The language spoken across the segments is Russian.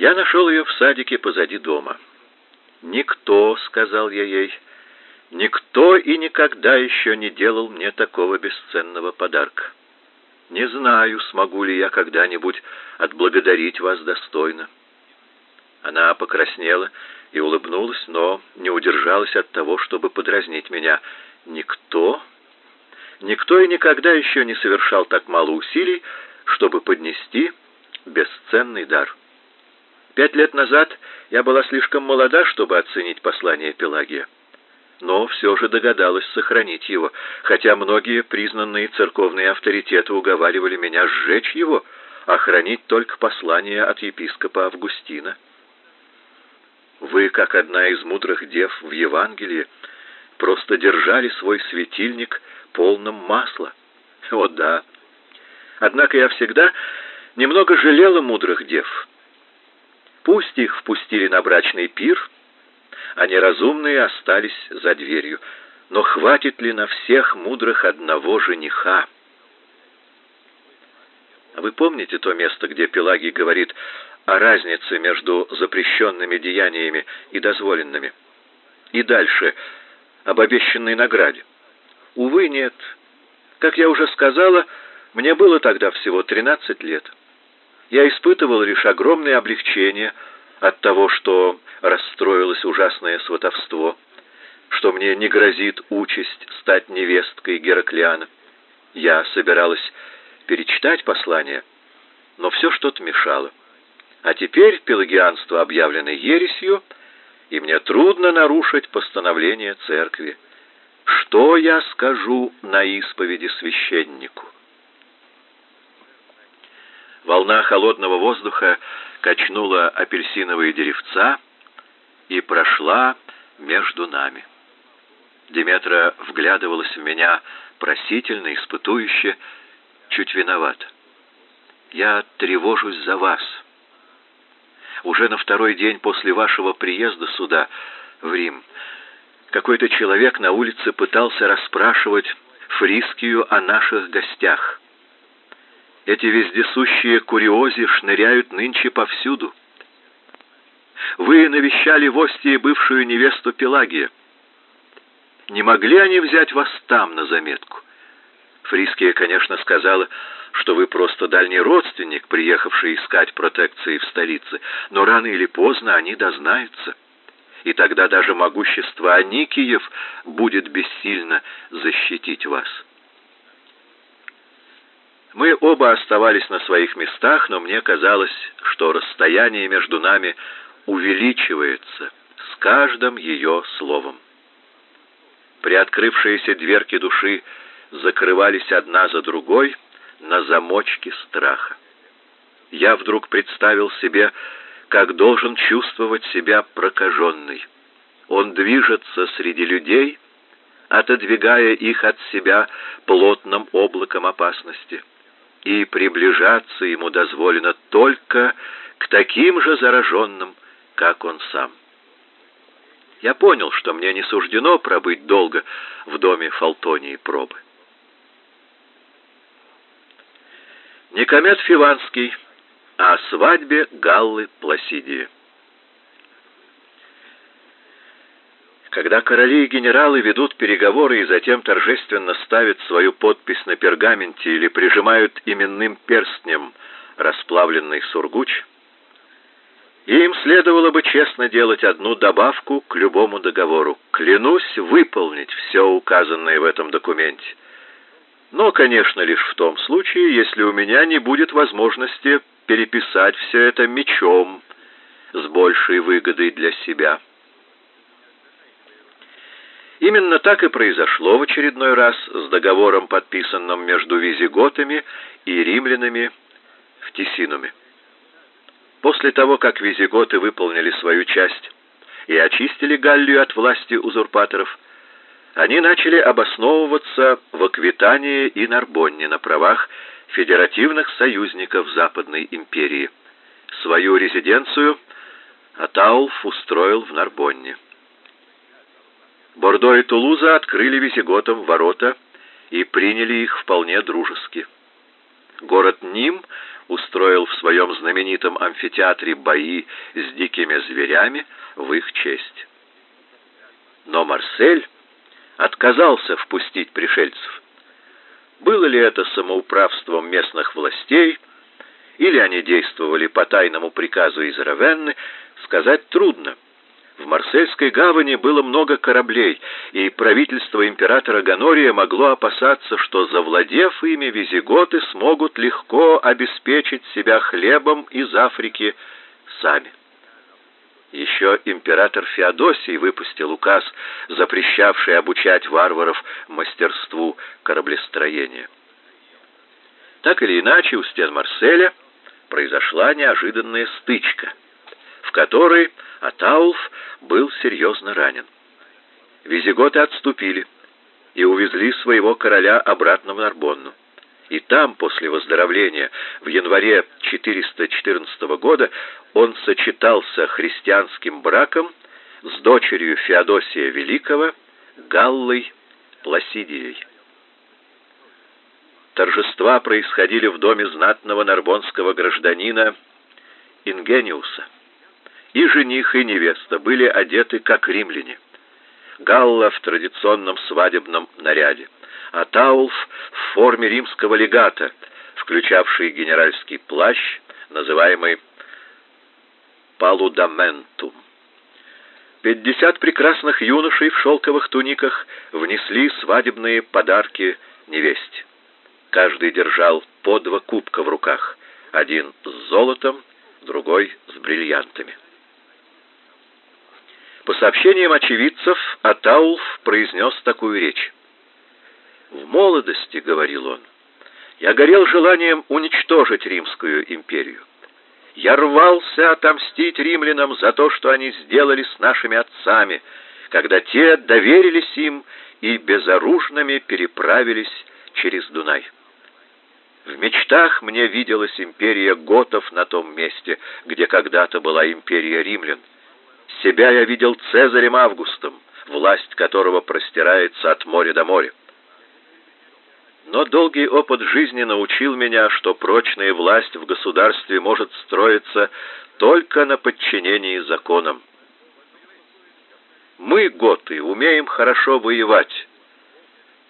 Я нашел ее в садике позади дома. «Никто», — сказал я ей, — «никто и никогда еще не делал мне такого бесценного подарка. Не знаю, смогу ли я когда-нибудь отблагодарить вас достойно». Она покраснела и улыбнулась, но не удержалась от того, чтобы подразнить меня. «Никто? Никто и никогда еще не совершал так мало усилий, чтобы поднести бесценный дар». Пять лет назад я была слишком молода, чтобы оценить послание Пелагия. Но все же догадалась сохранить его, хотя многие признанные церковные авторитеты уговаривали меня сжечь его, а хранить только послание от епископа Августина. Вы, как одна из мудрых дев в Евангелии, просто держали свой светильник полным масла. О да! Однако я всегда немного жалела мудрых дев, Пусть их впустили на брачный пир, а неразумные остались за дверью. Но хватит ли на всех мудрых одного жениха? Вы помните то место, где Пелагий говорит о разнице между запрещенными деяниями и дозволенными? И дальше, об обещанной награде. Увы, нет. Как я уже сказала, мне было тогда всего 13 лет я испытывал лишь огромное облегчение от того, что расстроилось ужасное сватовство, что мне не грозит участь стать невесткой Гераклиана. Я собиралась перечитать послание, но все что-то мешало. А теперь пелагианство объявлено ересью, и мне трудно нарушить постановление церкви. Что я скажу на исповеди священнику? Волна холодного воздуха качнула апельсиновые деревца и прошла между нами. Деметра вглядывалась в меня просительно, испытующе, чуть виноват. Я тревожусь за вас. Уже на второй день после вашего приезда сюда, в Рим, какой-то человек на улице пытался расспрашивать Фрискию о наших гостях. Эти вездесущие куриози шныряют нынче повсюду. Вы навещали в Остии бывшую невесту Пелагия. Не могли они взять вас там на заметку? Фриския, конечно, сказала, что вы просто дальний родственник, приехавший искать протекции в столице, но рано или поздно они дознаются. И тогда даже могущество Аникиев будет бессильно защитить вас. Мы оба оставались на своих местах, но мне казалось, что расстояние между нами увеличивается с каждым ее словом. Приоткрывшиеся дверки души закрывались одна за другой на замочке страха. Я вдруг представил себе, как должен чувствовать себя прокаженный. Он движется среди людей, отодвигая их от себя плотным облаком опасности и приближаться ему дозволено только к таким же зараженным, как он сам. Я понял, что мне не суждено пробыть долго в доме Фалтонии пробы. Никомет Фиванский о свадьбе Галлы Пласидии. Когда короли и генералы ведут переговоры и затем торжественно ставят свою подпись на пергаменте или прижимают именным перстнем расплавленный сургуч, им следовало бы честно делать одну добавку к любому договору. Клянусь выполнить все указанное в этом документе. Но, конечно, лишь в том случае, если у меня не будет возможности переписать все это мечом с большей выгодой для себя. Именно так и произошло в очередной раз с договором, подписанным между визиготами и римлянами в Тисинуме. После того, как визиготы выполнили свою часть и очистили Галлию от власти узурпаторов, они начали обосновываться в Аквитании и Нарбонне на правах федеративных союзников Западной империи. Свою резиденцию Атаулф устроил в Нарбонне. Бордо и Тулуза открыли визиготам ворота и приняли их вполне дружески. Город Ним устроил в своем знаменитом амфитеатре бои с дикими зверями в их честь. Но Марсель отказался впустить пришельцев. Было ли это самоуправством местных властей, или они действовали по тайному приказу из Равенны, сказать трудно. В Марсельской гавани было много кораблей, и правительство императора Ганория могло опасаться, что, завладев ими, визиготы смогут легко обеспечить себя хлебом из Африки сами. Еще император Феодосий выпустил указ, запрещавший обучать варваров мастерству кораблестроения. Так или иначе, у стен Марселя произошла неожиданная стычка, в которой Атаулф был серьезно ранен. Визиготы отступили и увезли своего короля обратно в Нарбонну. И там, после выздоровления, в январе 414 года, он сочетался христианским браком с дочерью Феодосия Великого, Галлой Пласидией. Торжества происходили в доме знатного нарбонского гражданина Ингениуса. И жених, и невеста были одеты как римляне. Галла в традиционном свадебном наряде, а Таулф в форме римского легата, включавший генеральский плащ, называемый палудаментум. Пятьдесят прекрасных юношей в шелковых туниках внесли свадебные подарки невесте. Каждый держал по два кубка в руках, один с золотом, другой с бриллиантами. По сообщениям очевидцев, Атаулф произнес такую речь. «В молодости, — говорил он, — я горел желанием уничтожить Римскую империю. Я рвался отомстить римлянам за то, что они сделали с нашими отцами, когда те доверились им и безоружными переправились через Дунай. В мечтах мне виделась империя готов на том месте, где когда-то была империя римлян. Себя я видел Цезарем Августом, власть которого простирается от моря до моря. Но долгий опыт жизни научил меня, что прочная власть в государстве может строиться только на подчинении законам. Мы, готы, умеем хорошо воевать,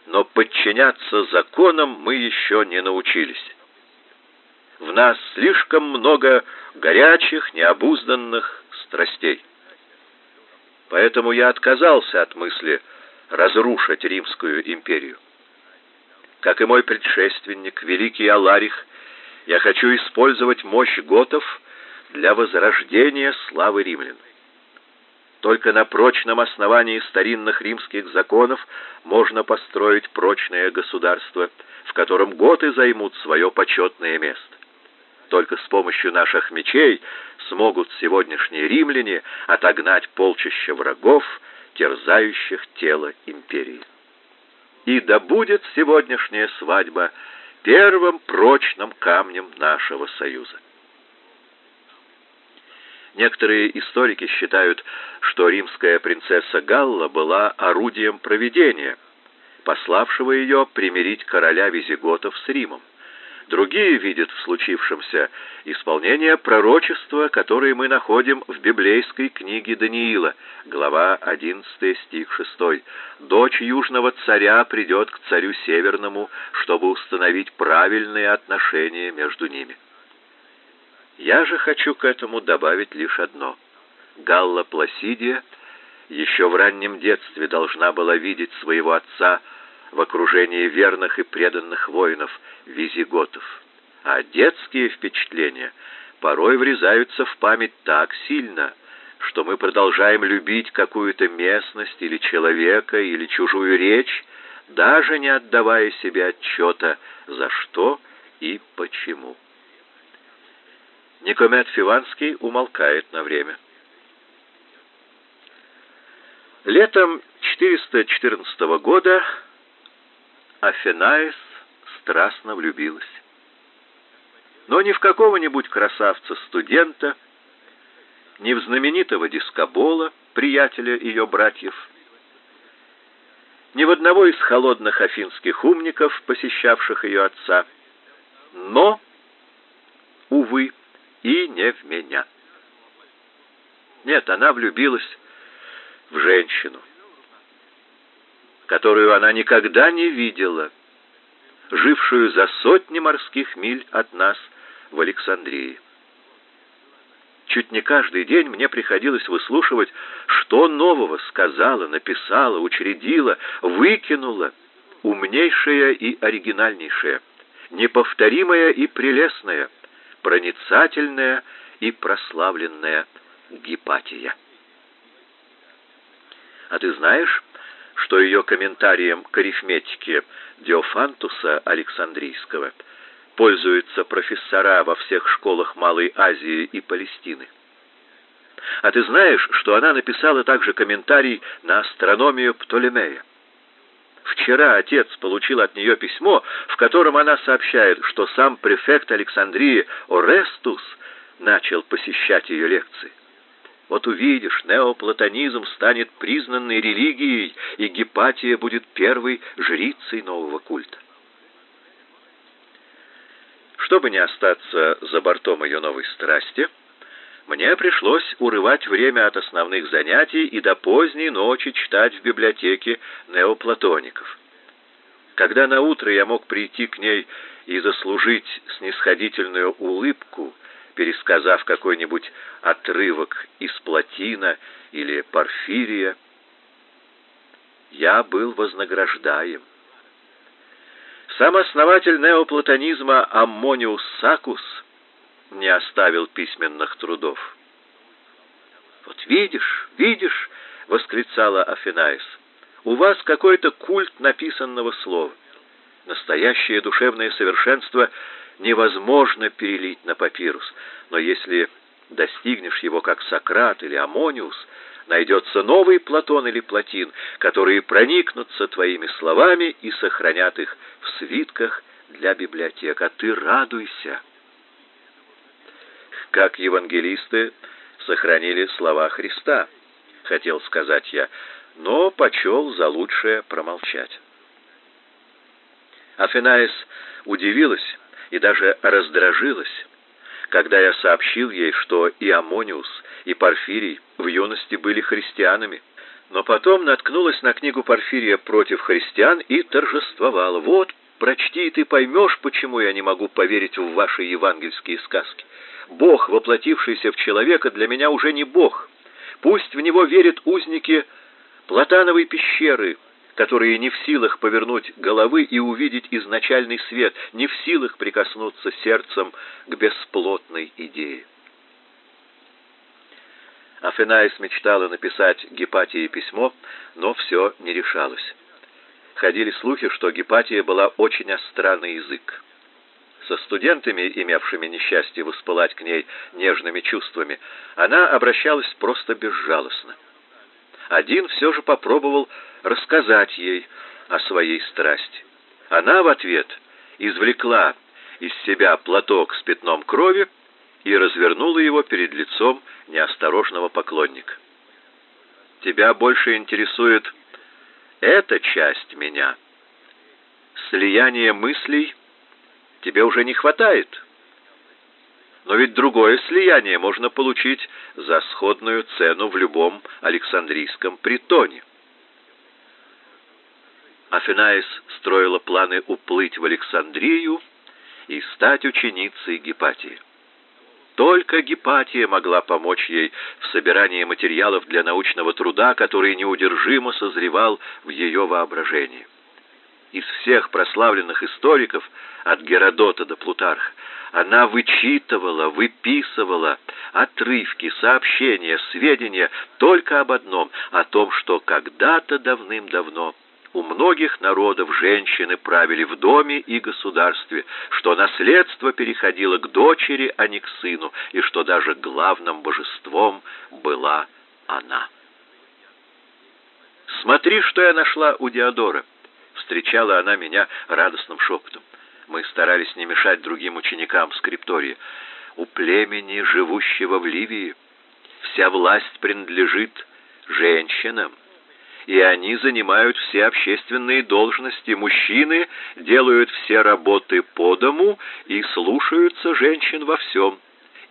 но подчиняться законам мы еще не научились. В нас слишком много горячих, необузданных страстей. Поэтому я отказался от мысли разрушить Римскую империю. Как и мой предшественник, великий Аларих, я хочу использовать мощь готов для возрождения славы римлян. Только на прочном основании старинных римских законов можно построить прочное государство, в котором готы займут свое почетное место. Только с помощью наших мечей смогут сегодняшние римляне отогнать полчища врагов, терзающих тело империи. И да будет сегодняшняя свадьба первым прочным камнем нашего союза. Некоторые историки считают, что римская принцесса Галла была орудием провидения, пославшего ее примирить короля визиготов с Римом. Другие видят в случившемся исполнение пророчества, которое мы находим в библейской книге Даниила, глава 11, стих 6. «Дочь южного царя придет к царю северному, чтобы установить правильные отношения между ними». Я же хочу к этому добавить лишь одно. Галла Пласидия еще в раннем детстве должна была видеть своего отца в окружении верных и преданных воинов визиготов, а детские впечатления порой врезаются в память так сильно, что мы продолжаем любить какую-то местность или человека или чужую речь, даже не отдавая себе отчета, за что и почему. Никомет Фиванский умолкает на время. Летом 414 года Афинаис страстно влюбилась. Но не в какого-нибудь красавца-студента, не в знаменитого дискобола, приятеля ее братьев, ни в одного из холодных афинских умников, посещавших ее отца, но увы, и не в меня. Нет, она влюбилась в женщину, которую она никогда не видела, жившую за сотни морских миль от нас в Александрии. Чуть не каждый день мне приходилось выслушивать, что нового сказала, написала, учредила, выкинула умнейшая и оригинальнейшая, неповторимая и прелестная, проницательная и прославленная Гипатия. А ты знаешь, что ее комментарием к арифметике Диофантуса Александрийского – пользуются профессора во всех школах Малой Азии и Палестины. А ты знаешь, что она написала также комментарий на астрономию Птолемея? Вчера отец получил от нее письмо, в котором она сообщает, что сам префект Александрии Орестус начал посещать ее лекции. Вот увидишь, неоплатонизм станет признанной религией, и Гепатия будет первой жрицей нового культа. Чтобы не остаться за бортом ее новой страсти, мне пришлось урывать время от основных занятий и до поздней ночи читать в библиотеке неоплатоников. Когда на утро я мог прийти к ней и заслужить снисходительную улыбку, пересказав какой-нибудь отрывок из Платина или Порфирия, я был вознаграждаем. Сам основатель неоплатонизма Аммониус Сакус не оставил письменных трудов. «Вот видишь, видишь!» — восклицала Афинаис. «У вас какой-то культ написанного слова. Настоящее душевное совершенство невозможно перелить на папирус, но если достигнешь его как Сократ или Амониус — найдется новый Платон или Платин, которые проникнутся твоими словами и сохранят их в свитках для библиотек. А ты радуйся. Как евангелисты сохранили слова Христа, хотел сказать я, но почел за лучшее промолчать. Афинаис удивилась и даже раздражилась, когда я сообщил ей, что и Амониус, и Порфирий в юности были христианами, но потом наткнулась на книгу Порфирия против христиан и торжествовала. Вот, прочти, и ты поймешь, почему я не могу поверить в ваши евангельские сказки. Бог, воплотившийся в человека, для меня уже не Бог. Пусть в него верят узники Платановой пещеры, которые не в силах повернуть головы и увидеть изначальный свет, не в силах прикоснуться сердцем к бесплотной идее. Афинаис мечтала написать Гепатии письмо, но все не решалось. Ходили слухи, что Гепатия была очень остра язык. Со студентами, имевшими несчастье воспылать к ней нежными чувствами, она обращалась просто безжалостно. Один все же попробовал рассказать ей о своей страсти. Она в ответ извлекла из себя платок с пятном крови и развернула его перед лицом неосторожного поклонника. Тебя больше интересует эта часть меня. Слияние мыслей тебе уже не хватает. Но ведь другое слияние можно получить за сходную цену в любом Александрийском притоне. Афинаис строила планы уплыть в Александрию и стать ученицей Гепатии. Только Гепатия могла помочь ей в собирании материалов для научного труда, который неудержимо созревал в ее воображении. Из всех прославленных историков, от Геродота до Плутарха, она вычитывала, выписывала отрывки, сообщения, сведения только об одном, о том, что когда-то давным-давно у многих народов женщины правили в доме и государстве, что наследство переходило к дочери, а не к сыну, и что даже главным божеством была она. «Смотри, что я нашла у Диодора!» Встречала она меня радостным шепотом. Мы старались не мешать другим ученикам скриптории. «У племени, живущего в Ливии, вся власть принадлежит женщинам» и они занимают все общественные должности. Мужчины делают все работы по дому и слушаются женщин во всем.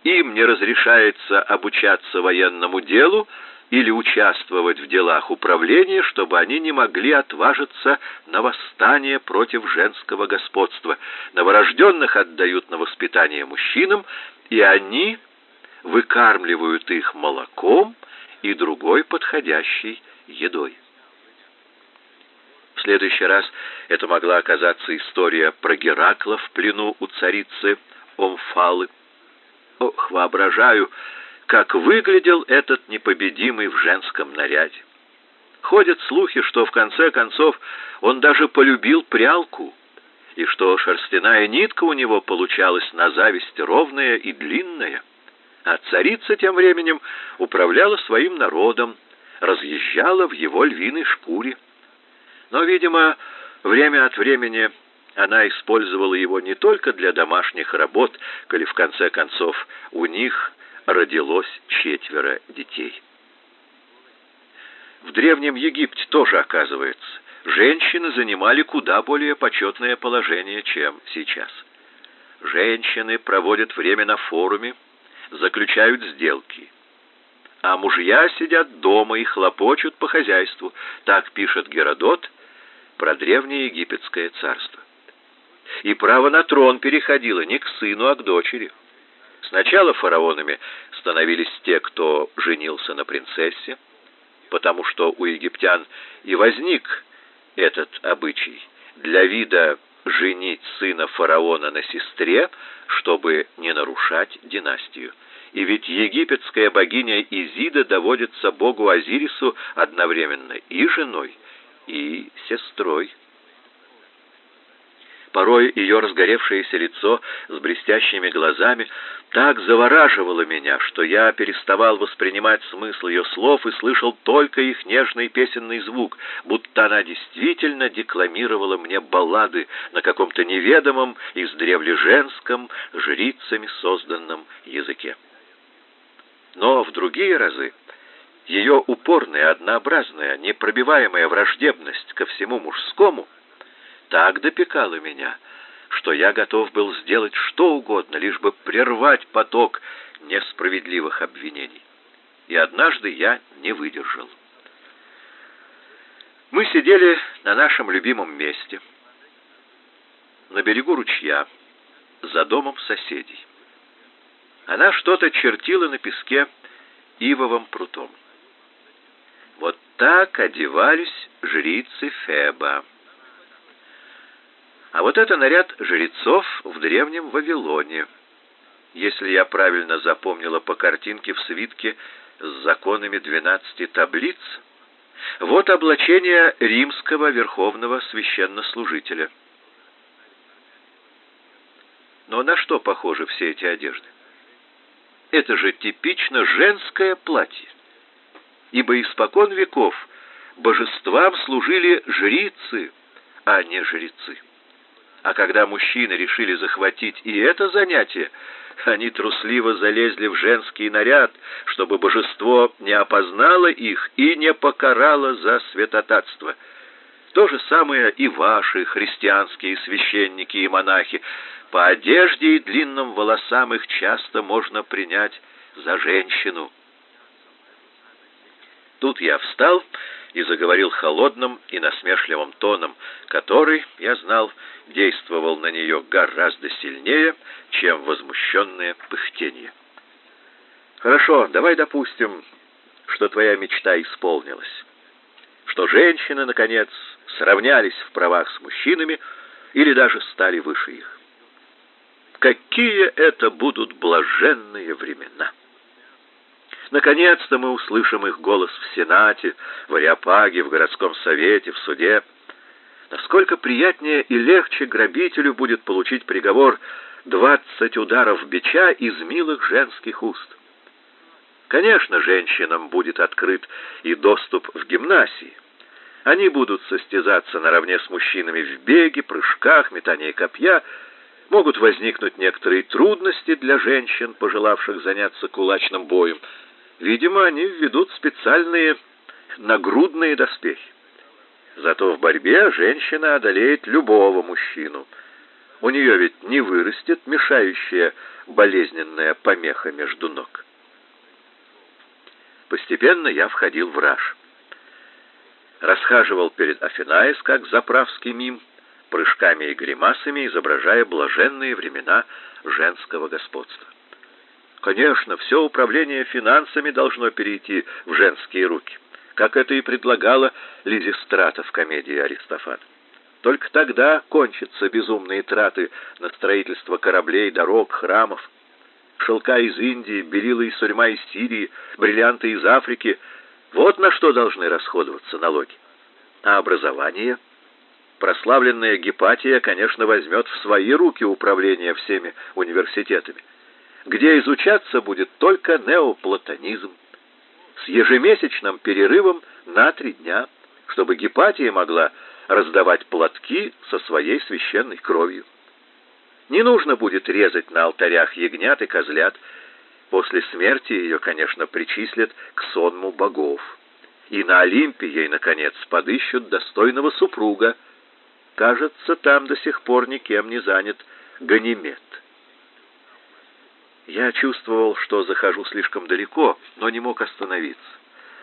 Им не разрешается обучаться военному делу или участвовать в делах управления, чтобы они не могли отважиться на восстание против женского господства. Новорожденных отдают на воспитание мужчинам, и они выкармливают их молоком и другой подходящей едой. В следующий раз это могла оказаться история про Геракла в плену у царицы Омфалы. Ох, воображаю, как выглядел этот непобедимый в женском наряде. Ходят слухи, что в конце концов он даже полюбил прялку, и что шерстяная нитка у него получалась на зависть ровная и длинная. А царица тем временем управляла своим народом, разъезжала в его львиной шкуре. Но, видимо, время от времени она использовала его не только для домашних работ, коли в конце концов у них родилось четверо детей. В Древнем Египте тоже, оказывается, женщины занимали куда более почетное положение, чем сейчас. Женщины проводят время на форуме, заключают сделки. А мужья сидят дома и хлопочут по хозяйству. Так пишет Геродот про древнее египетское царство. И право на трон переходило не к сыну, а к дочери. Сначала фараонами становились те, кто женился на принцессе, потому что у египтян и возник этот обычай для вида женить сына фараона на сестре, чтобы не нарушать династию. И ведь египетская богиня Изида доводится богу Азирису одновременно и женой, и сестрой. Порой ее разгоревшееся лицо с блестящими глазами так завораживало меня, что я переставал воспринимать смысл ее слов и слышал только их нежный песенный звук, будто она действительно декламировала мне баллады на каком-то неведомом, издревле женском, жрицами созданном языке. Но в другие разы ее упорная, однообразная, непробиваемая враждебность ко всему мужскому — так допекало меня, что я готов был сделать что угодно, лишь бы прервать поток несправедливых обвинений. И однажды я не выдержал. Мы сидели на нашем любимом месте, на берегу ручья, за домом соседей. Она что-то чертила на песке ивовым прутом. Так одевались жрицы Феба. А вот это наряд жрецов в древнем Вавилоне. Если я правильно запомнила по картинке в свитке с законами двенадцати таблиц, вот облачение римского верховного священнослужителя. Но на что похожи все эти одежды? Это же типично женское платье. Ибо испокон веков божествам служили жрицы, а не жрецы. А когда мужчины решили захватить и это занятие, они трусливо залезли в женский наряд, чтобы божество не опознало их и не покарало за святотатство. То же самое и ваши христианские священники и монахи. По одежде и длинным волосам их часто можно принять за женщину. Тут я встал и заговорил холодным и насмешливым тоном, который, я знал, действовал на нее гораздо сильнее, чем возмущенное пыхтение. Хорошо, давай допустим, что твоя мечта исполнилась, что женщины наконец сравнялись в правах с мужчинами или даже стали выше их. Какие это будут блаженные времена! Наконец-то мы услышим их голос в Сенате, в Ариапаге, в городском совете, в суде. Насколько приятнее и легче грабителю будет получить приговор двадцать ударов бича из милых женских уст. Конечно, женщинам будет открыт и доступ в гимнасии. Они будут состязаться наравне с мужчинами в беге, прыжках, метании копья. Могут возникнуть некоторые трудности для женщин, пожелавших заняться кулачным боем. Видимо, они введут специальные нагрудные доспехи. Зато в борьбе женщина одолеет любого мужчину. У нее ведь не вырастет мешающая болезненная помеха между ног. Постепенно я входил в раж. Расхаживал перед Афинаис, как заправский мим, прыжками и гримасами, изображая блаженные времена женского господства. Конечно, все управление финансами должно перейти в женские руки, как это и предлагала Лизистрата в комедии Аристофана. Только тогда кончатся безумные траты на строительство кораблей, дорог, храмов. Шелка из Индии, белила и сурьма из Сирии, бриллианты из Африки — вот на что должны расходоваться налоги. А образование? Прославленная Гепатия, конечно, возьмет в свои руки управление всеми университетами, где изучаться будет только неоплатонизм, с ежемесячным перерывом на три дня, чтобы Гепатия могла раздавать платки со своей священной кровью. Не нужно будет резать на алтарях ягнят и козлят, После смерти ее, конечно, причислят к сонму богов. И на Олимпе ей, наконец, подыщут достойного супруга. Кажется, там до сих пор никем не занят Ганимед. Я чувствовал, что захожу слишком далеко, но не мог остановиться.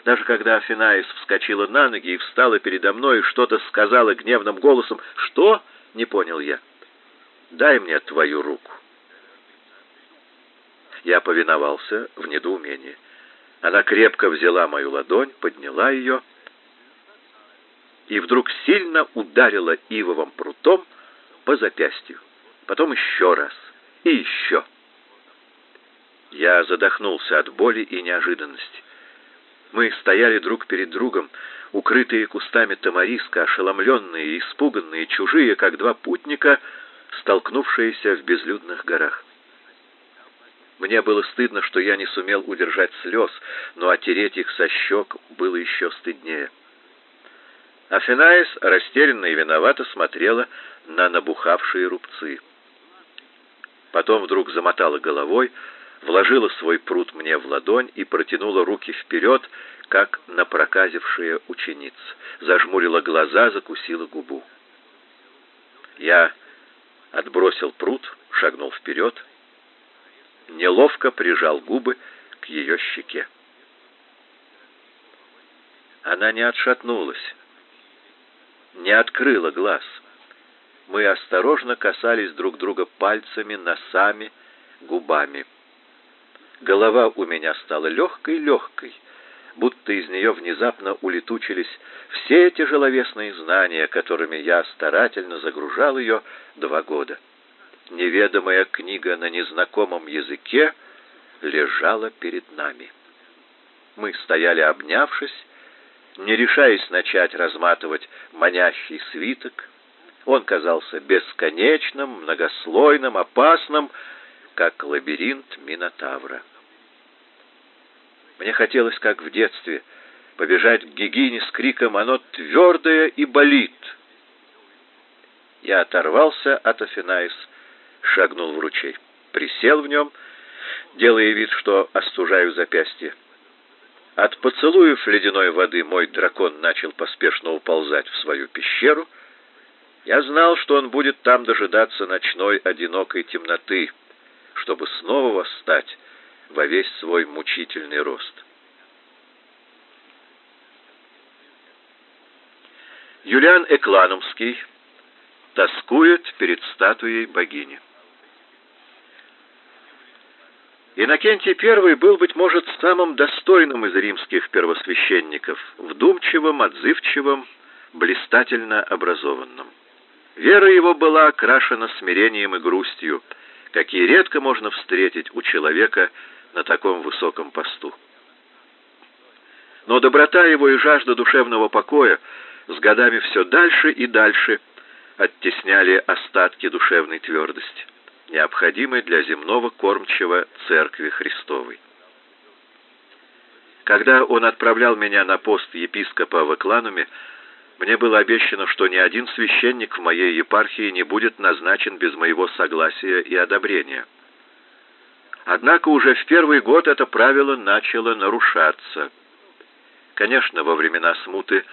Даже когда Афинаис вскочила на ноги и встала передо мной и что-то сказала гневным голосом, «Что?» — не понял я. «Дай мне твою руку». Я повиновался в недоумении. Она крепко взяла мою ладонь, подняла ее и вдруг сильно ударила ивовым прутом по запястью. Потом еще раз и еще. Я задохнулся от боли и неожиданности. Мы стояли друг перед другом, укрытые кустами тамариска, ошеломленные испуганные, чужие, как два путника, столкнувшиеся в безлюдных горах. Мне было стыдно, что я не сумел удержать слез, но отереть их со щек было еще стыднее. Афинаис растерянно и виновато смотрела на набухавшие рубцы. Потом вдруг замотала головой, вложила свой пруд мне в ладонь и протянула руки вперед, как напроказившая ученица. Зажмурила глаза, закусила губу. Я отбросил пруд, шагнул вперед — неловко прижал губы к ее щеке. Она не отшатнулась, не открыла глаз. Мы осторожно касались друг друга пальцами, носами, губами. Голова у меня стала легкой-легкой, будто из нее внезапно улетучились все тяжеловесные знания, которыми я старательно загружал ее два года неведомая книга на незнакомом языке лежала перед нами. Мы стояли обнявшись, не решаясь начать разматывать манящий свиток. Он казался бесконечным, многослойным, опасным, как лабиринт Минотавра. Мне хотелось, как в детстве, побежать к Гигине с криком «Оно твердое и болит!». Я оторвался от Афинаис шагнул в ручей, присел в нем, делая вид, что остужаю запястье. От поцелуев ледяной воды мой дракон начал поспешно уползать в свою пещеру. Я знал, что он будет там дожидаться ночной одинокой темноты, чтобы снова восстать во весь свой мучительный рост. Юлиан Экланумский тоскует перед статуей богини. Иннокентий I был, быть может, самым достойным из римских первосвященников, вдумчивым, отзывчивым, блистательно образованным. Вера его была окрашена смирением и грустью, какие редко можно встретить у человека на таком высоком посту. Но доброта его и жажда душевного покоя с годами все дальше и дальше оттесняли остатки душевной твердости необходимой для земного кормчего Церкви Христовой. Когда он отправлял меня на пост епископа в Эклануме, мне было обещано, что ни один священник в моей епархии не будет назначен без моего согласия и одобрения. Однако уже в первый год это правило начало нарушаться. Конечно, во времена смуты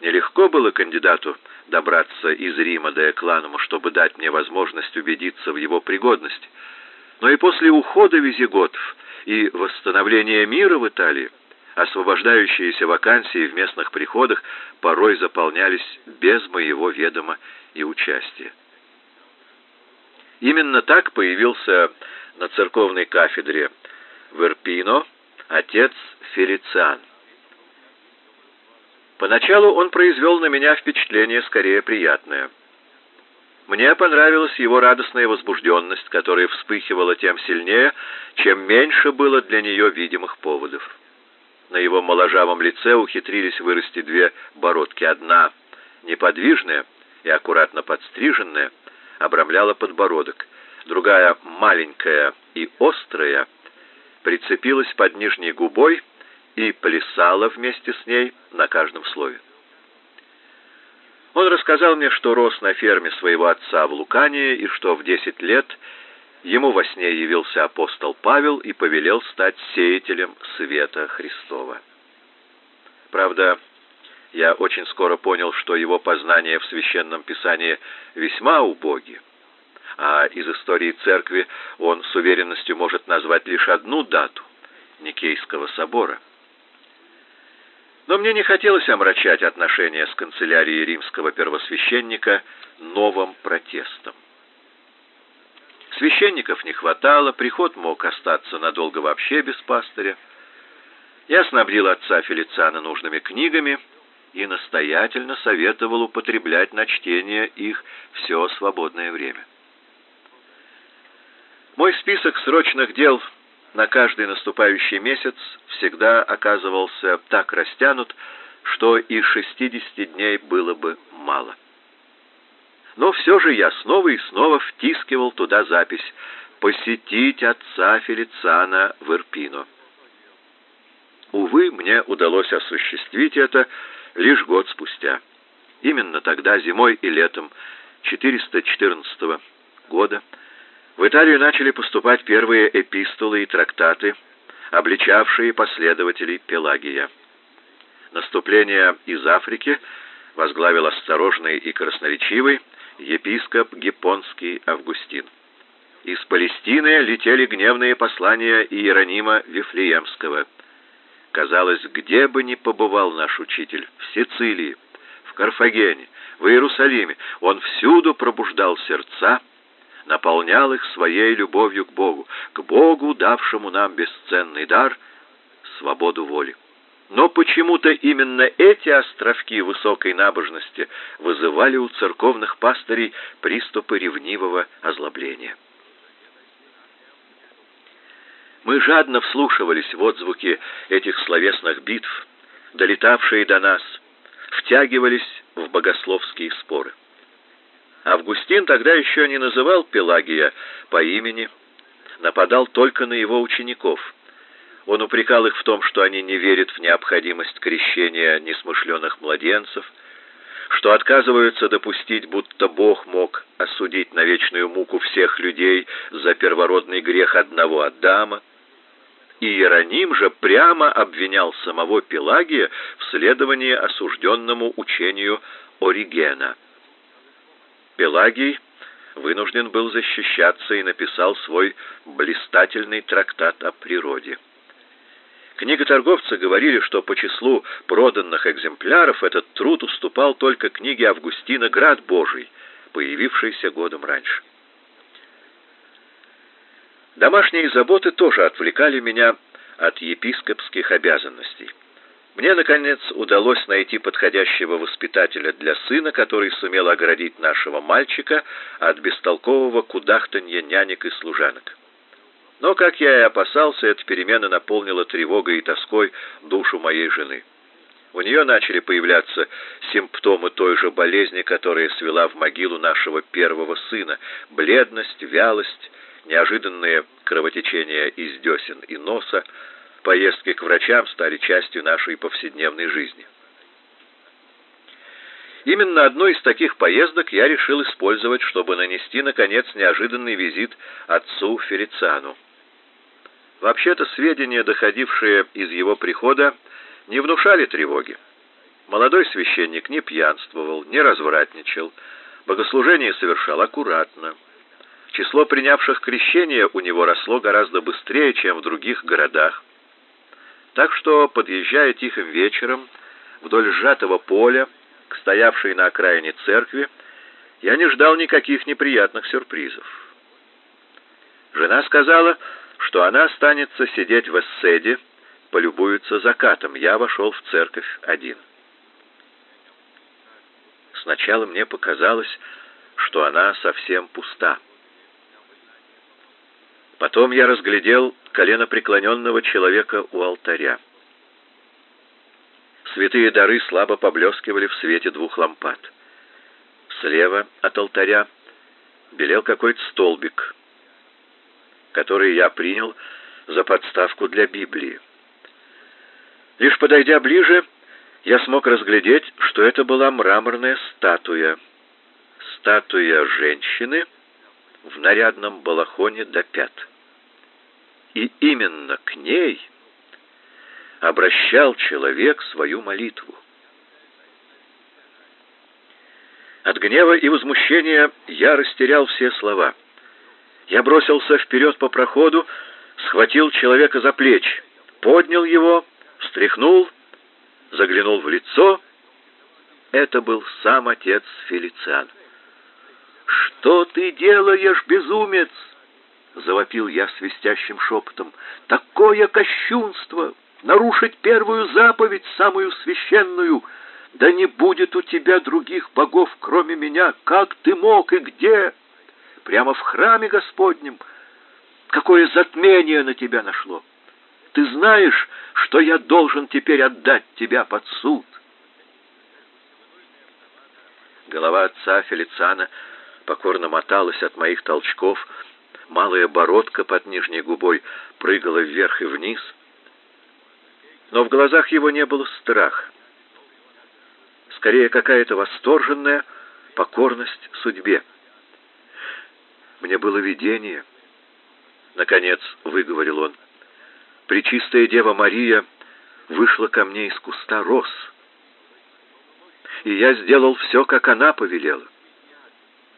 нелегко было кандидату добраться из Рима до Экланума, чтобы дать мне возможность убедиться в его пригодности. Но и после ухода визиготов и восстановления мира в Италии освобождающиеся вакансии в местных приходах порой заполнялись без моего ведома и участия. Именно так появился на церковной кафедре в Ирпино отец Фелициан. Поначалу он произвел на меня впечатление скорее приятное. Мне понравилась его радостная возбужденность, которая вспыхивала тем сильнее, чем меньше было для нее видимых поводов. На его моложавом лице ухитрились вырасти две бородки. Одна, неподвижная и аккуратно подстриженная, обрамляла подбородок. Другая, маленькая и острая, прицепилась под нижней губой и плясала вместе с ней на каждом слове. Он рассказал мне, что рос на ферме своего отца в Лукании и что в десять лет ему во сне явился апостол Павел и повелел стать сеятелем света Христова. Правда, я очень скоро понял, что его познания в священном писании весьма убоги, а из истории церкви он с уверенностью может назвать лишь одну дату Никейского собора. Но мне не хотелось омрачать отношения с канцелярией римского первосвященника новым протестом. Священников не хватало, приход мог остаться надолго вообще без пастыря. Я снабдил отца Фелициана нужными книгами и настоятельно советовал употреблять на чтение их все свободное время. Мой список срочных дел на каждый наступающий месяц всегда оказывался так растянут, что и 60 дней было бы мало. Но все же я снова и снова втискивал туда запись «Посетить отца Фелициана в Ирпино». Увы, мне удалось осуществить это лишь год спустя. Именно тогда, зимой и летом 414 года, в Италию начали поступать первые эпистолы и трактаты, обличавшие последователей Пелагия. Наступление из Африки возглавил осторожный и красноречивый епископ Гиппонский Августин. Из Палестины летели гневные послания Иеронима Вифлеемского. Казалось, где бы ни побывал наш учитель, в Сицилии, в Карфагене, в Иерусалиме, он всюду пробуждал сердца, наполнял их своей любовью к Богу, к Богу, давшему нам бесценный дар — свободу воли. Но почему-то именно эти островки высокой набожности вызывали у церковных пастырей приступы ревнивого озлобления. Мы жадно вслушивались в отзвуки этих словесных битв, долетавшие до нас, втягивались в богословские споры. Августин тогда еще не называл Пелагия по имени, нападал только на его учеников – он упрекал их в том, что они не верят в необходимость крещения несмышленых младенцев, что отказываются допустить, будто Бог мог осудить на вечную муку всех людей за первородный грех одного Адама. И Иероним же прямо обвинял самого Пелагия в следовании осужденному учению Оригена. Пелагий вынужден был защищаться и написал свой блистательный трактат о природе. Книготорговцы говорили, что по числу проданных экземпляров этот труд уступал только книге Августина «Град Божий», появившейся годом раньше. Домашние заботы тоже отвлекали меня от епископских обязанностей. Мне, наконец, удалось найти подходящего воспитателя для сына, который сумел оградить нашего мальчика от бестолкового кудахтанья нянек и служанок. Но, как я и опасался, эта перемена наполнила тревогой и тоской душу моей жены. У нее начали появляться симптомы той же болезни, которая свела в могилу нашего первого сына. Бледность, вялость, неожиданные кровотечения из десен и носа, поездки к врачам стали частью нашей повседневной жизни. Именно одну из таких поездок я решил использовать, чтобы нанести, наконец, неожиданный визит отцу Ферициану. Вообще-то сведения, доходившие из его прихода, не внушали тревоги. Молодой священник не пьянствовал, не развратничал, богослужение совершал аккуратно. Число принявших крещение у него росло гораздо быстрее, чем в других городах. Так что, подъезжая тихим вечером вдоль сжатого поля к стоявшей на окраине церкви, я не ждал никаких неприятных сюрпризов. Жена сказала, что она останется сидеть в эсседе, полюбуется закатом. Я вошел в церковь один. Сначала мне показалось, что она совсем пуста. Потом я разглядел коленопреклоненного человека у алтаря. Святые дары слабо поблескивали в свете двух лампад. Слева от алтаря белел какой-то столбик, который я принял за подставку для Библии. Лишь подойдя ближе, я смог разглядеть, что это была мраморная статуя. Статуя женщины в нарядном балахоне до пят. И именно к ней обращал человек свою молитву. От гнева и возмущения я растерял все слова. Я бросился вперед по проходу, схватил человека за плечи, поднял его, встряхнул, заглянул в лицо. Это был сам отец Фелициан. «Что ты делаешь, безумец?» — завопил я свистящим шепотом. «Такое кощунство! Нарушить первую заповедь, самую священную! Да не будет у тебя других богов, кроме меня! Как ты мог и где? Прямо в храме Господнем! Какое затмение на тебя нашло! Ты знаешь, что я должен теперь отдать тебя под суд?» Голова отца Фелицана покорно моталась от моих толчков, малая бородка под нижней губой прыгала вверх и вниз. Но в глазах его не было страха. Скорее, какая-то восторженная покорность судьбе. «Мне было видение», — наконец выговорил он. «Пречистая Дева Мария вышла ко мне из куста роз, и я сделал все, как она повелела.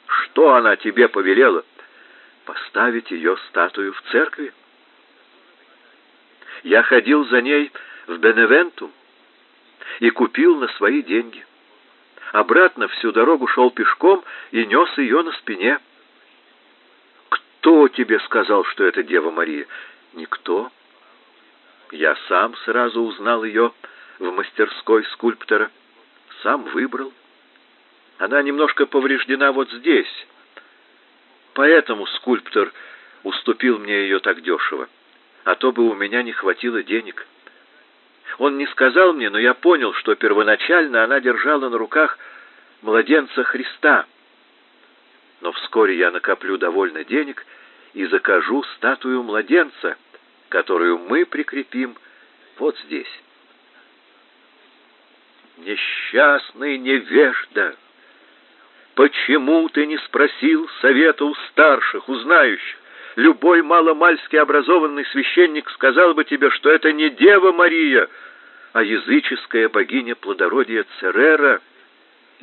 Что она тебе повелела? Поставить ее статую в церкви. Я ходил за ней в Беневентум и купил на свои деньги. Обратно всю дорогу шел пешком и нес ее на спине. Кто тебе сказал, что это Дева Мария? Никто. Я сам сразу узнал ее в мастерской скульптора, сам выбрал. Она немножко повреждена вот здесь. Поэтому скульптор уступил мне ее так дешево. А то бы у меня не хватило денег. Он не сказал мне, но я понял, что первоначально она держала на руках младенца Христа. Но вскоре я накоплю довольно денег и закажу статую младенца, которую мы прикрепим вот здесь. Несчастный невежда! Почему ты не спросил совета у старших, у знающих? Любой маломальски образованный священник сказал бы тебе, что это не Дева Мария, а языческая богиня плодородия Церера.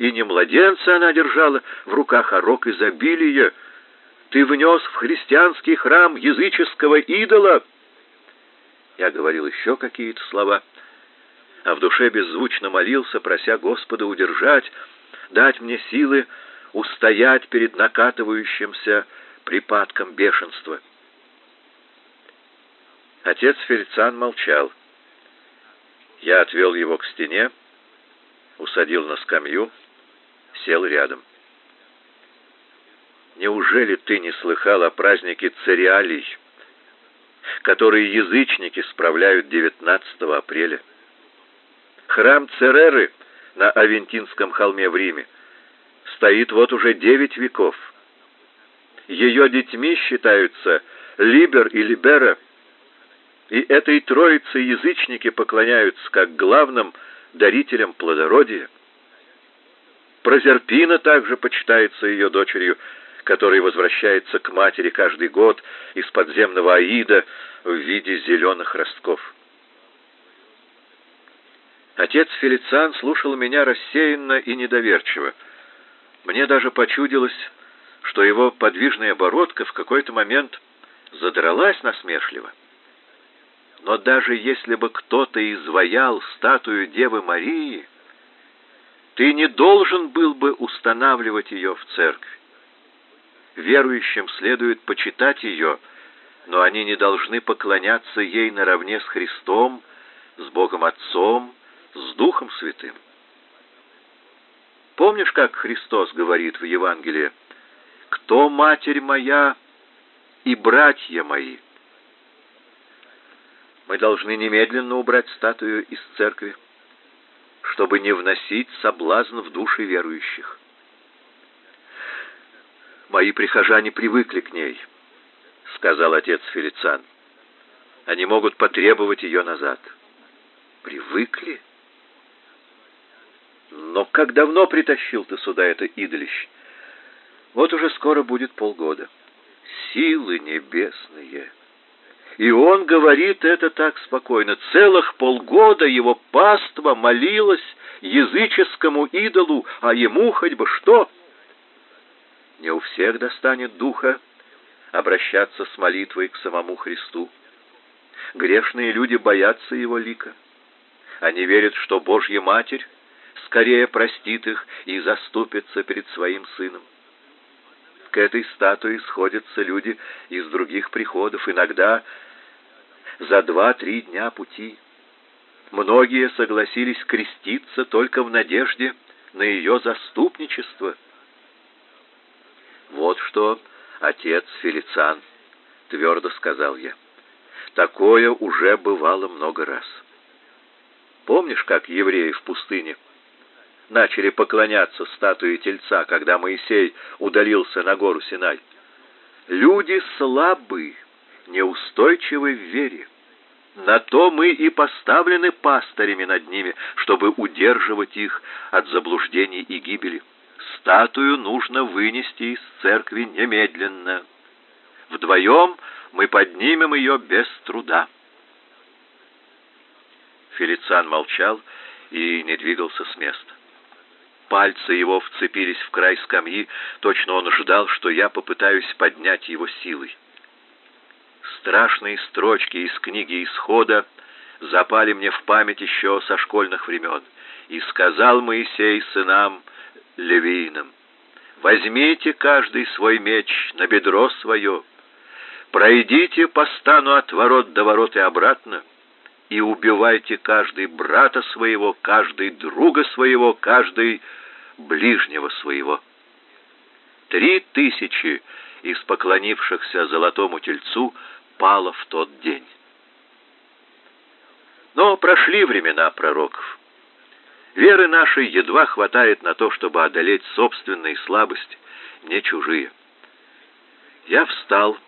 И не младенца она держала в руках, а рог изобилия. Ты внес в христианский храм языческого идола. Я говорил еще какие-то слова, а в душе беззвучно молился, прося Господа удержать, дать мне силы устоять перед накатывающимся припадком бешенства. Отец Фельцан молчал. Я отвел его к стене, усадил на скамью, сел рядом. Неужели ты не слыхал о празднике Цериалий, который язычники справляют 19 апреля? Храм Цереры на Авентинском холме в Риме стоит вот уже девять веков. Ее детьми считаются Либер и Либера, и этой троице язычники поклоняются как главным дарителям плодородия. Прозерпина также почитается ее дочерью, которая возвращается к матери каждый год из подземного Аида в виде зеленых ростков. Отец Фелицан слушал меня рассеянно и недоверчиво. Мне даже почудилось, что его подвижная бородка в какой-то момент задралась насмешливо. Но даже если бы кто-то изваял статую Девы Марии, ты не должен был бы устанавливать ее в церкви. Верующим следует почитать ее, но они не должны поклоняться ей наравне с Христом, с Богом Отцом, с Духом Святым. Помнишь, как Христос говорит в Евангелии, «Кто матерь моя и братья мои?» Мы должны немедленно убрать статую из церкви, чтобы не вносить соблазн в души верующих. Мои прихожане привыкли к ней, сказал отец Фелицан. Они могут потребовать ее назад. Привыкли? Но как давно притащил ты сюда это идолище? Вот уже скоро будет полгода. Силы небесные. И он говорит это так спокойно. Целых полгода его паства молилась языческому идолу, а ему хоть бы что. Не у всех достанет духа обращаться с молитвой к самому Христу. Грешные люди боятся его лика. Они верят, что Божья Матерь скорее простит их и заступится перед своим сыном. К этой статуе сходятся люди из других приходов, иногда за два-три дня пути. Многие согласились креститься только в надежде на ее заступничество. Вот что, отец Фелицан, твердо сказал я. Такое уже бывало много раз. Помнишь, как евреи в пустыне начали поклоняться статуе тельца, когда Моисей удалился на гору Синай. Люди слабы, неустойчивы в вере. На то мы и поставлены пастырями над ними, чтобы удерживать их от заблуждений и гибели. Статую нужно вынести из церкви немедленно. Вдвоем мы поднимем ее без труда. Фелицан молчал и не двигался с места. Пальцы его вцепились в край скамьи, точно он ждал, что я попытаюсь поднять его силой. Страшные строчки из книги Исхода запали мне в память еще со школьных времен. И сказал Моисей сынам Левиинам, «Возьмите каждый свой меч на бедро свое, пройдите по стану от ворот до ворот и обратно, и убивайте каждый брата своего, каждый друга своего, каждый ближнего своего. Три тысячи из поклонившихся золотому тельцу пало в тот день. Но прошли времена пророков. Веры нашей едва хватает на то, чтобы одолеть собственные слабости, не чужие. Я встал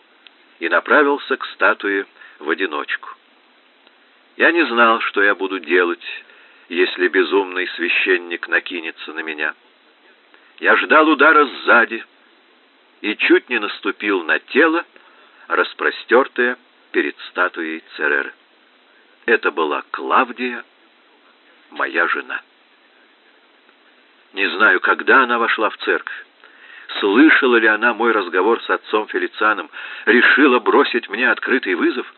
и направился к статуе в одиночку. Я не знал, что я буду делать, если безумный священник накинется на меня. Я ждал удара сзади и чуть не наступил на тело, распростертое перед статуей Цереры. Это была Клавдия, моя жена. Не знаю, когда она вошла в церковь. Слышала ли она мой разговор с отцом Фелицианом, решила бросить мне открытый вызов?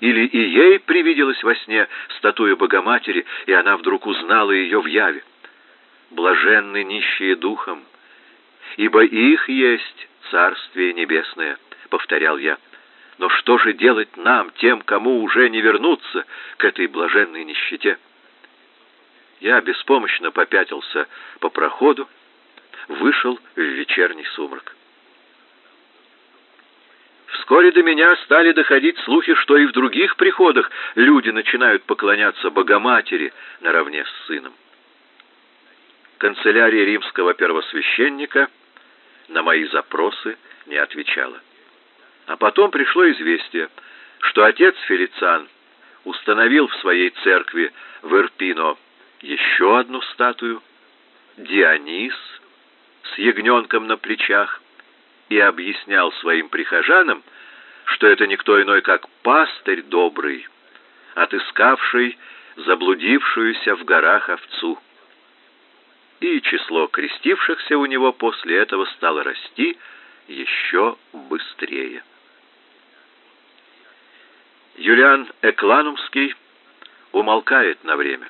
Или и ей привиделась во сне статуя Богоматери, и она вдруг узнала ее в яве? Блаженны нищие духом, ибо их есть Царствие Небесное, повторял я. Но что же делать нам, тем, кому уже не вернуться к этой блаженной нищете? Я беспомощно попятился по проходу, вышел в вечерний сумрак. Вскоре до меня стали доходить слухи, что и в других приходах люди начинают поклоняться Богоматери наравне с сыном. Канцелярия римского первосвященника на мои запросы не отвечала. А потом пришло известие, что отец Фелициан установил в своей церкви в Ирпино еще одну статую Дионис с ягненком на плечах и объяснял своим прихожанам, что это никто иной, как пастырь добрый, отыскавший заблудившуюся в горах овцу. И число крестившихся у него после этого стало расти еще быстрее. Юлиан Экланумский умолкает на время.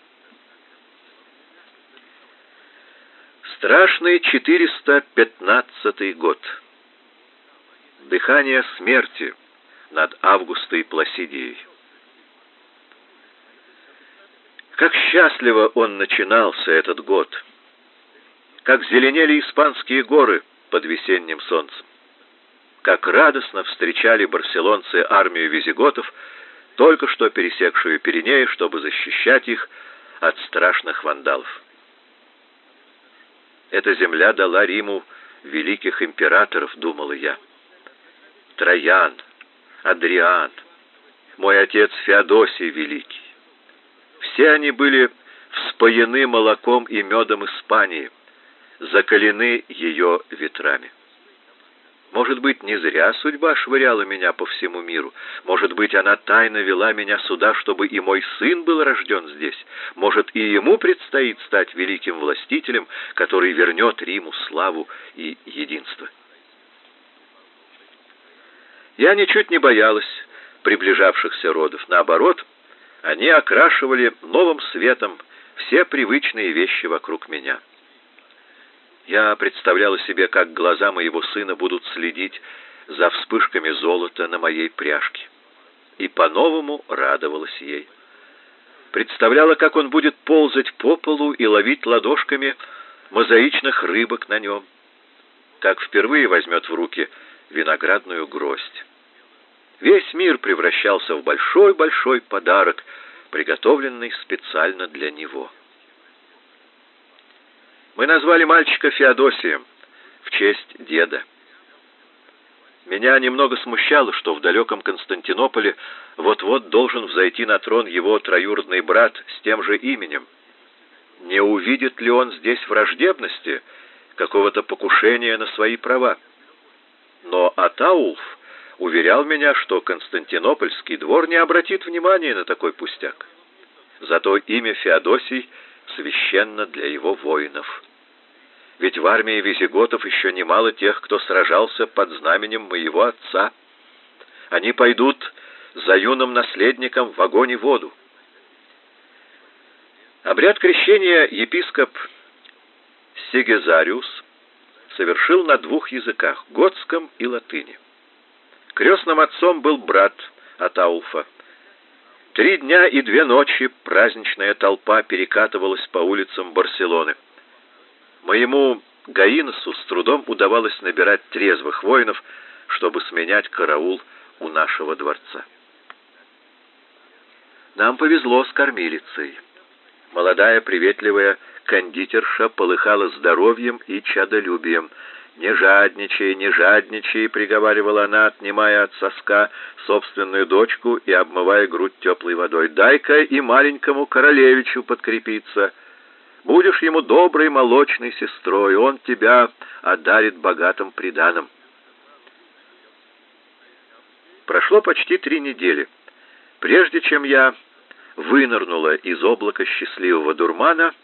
Страшный 415 год. Дыхание смерти над Августой Пласидией. Как счастливо он начинался этот год. Как зеленели испанские горы под весенним солнцем. Как радостно встречали барселонцы армию визиготов, только что пересекшую Пиренеи, чтобы защищать их от страшных вандалов. Эта земля дала Риму великих императоров, думал я. Троян, Адриан, мой отец Феодосий Великий. Все они были вспоены молоком и медом Испании, закалены ее ветрами. Может быть, не зря судьба швыряла меня по всему миру. Может быть, она тайно вела меня сюда, чтобы и мой сын был рожден здесь. Может, и ему предстоит стать великим властителем, который вернет Риму славу и единство. Я ничуть не боялась приближавшихся родов. Наоборот, они окрашивали новым светом все привычные вещи вокруг меня. Я представляла себе, как глаза моего сына будут следить за вспышками золота на моей пряжке. И по-новому радовалась ей. Представляла, как он будет ползать по полу и ловить ладошками мозаичных рыбок на нем. Как впервые возьмет в руки виноградную гроздь. Весь мир превращался в большой-большой подарок, приготовленный специально для него. Мы назвали мальчика Феодосием в честь деда. Меня немного смущало, что в далеком Константинополе вот-вот должен взойти на трон его троюродный брат с тем же именем. Не увидит ли он здесь враждебности, какого-то покушения на свои права? Но Атаулф уверял меня, что Константинопольский двор не обратит внимания на такой пустяк. Зато имя Феодосий священно для его воинов. Ведь в армии визиготов еще немало тех, кто сражался под знаменем моего отца. Они пойдут за юным наследником в огонь и воду. Обряд крещения епископ Сигезариус совершил на двух языках — готском и латыни. Крестным отцом был брат Атауфа. Три дня и две ночи праздничная толпа перекатывалась по улицам Барселоны. Моему Гаиносу с трудом удавалось набирать трезвых воинов, чтобы сменять караул у нашего дворца. Нам повезло с кормилицей. Молодая приветливая кондитерша полыхала здоровьем и чадолюбием. «Не жадничай, не жадничай», — приговаривала она, отнимая от соска собственную дочку и обмывая грудь теплой водой. «Дай-ка и маленькому королевичу подкрепиться». Будешь ему доброй молочной сестрой, он тебя одарит богатым приданым. Прошло почти три недели, прежде чем я вынырнула из облака счастливого дурмана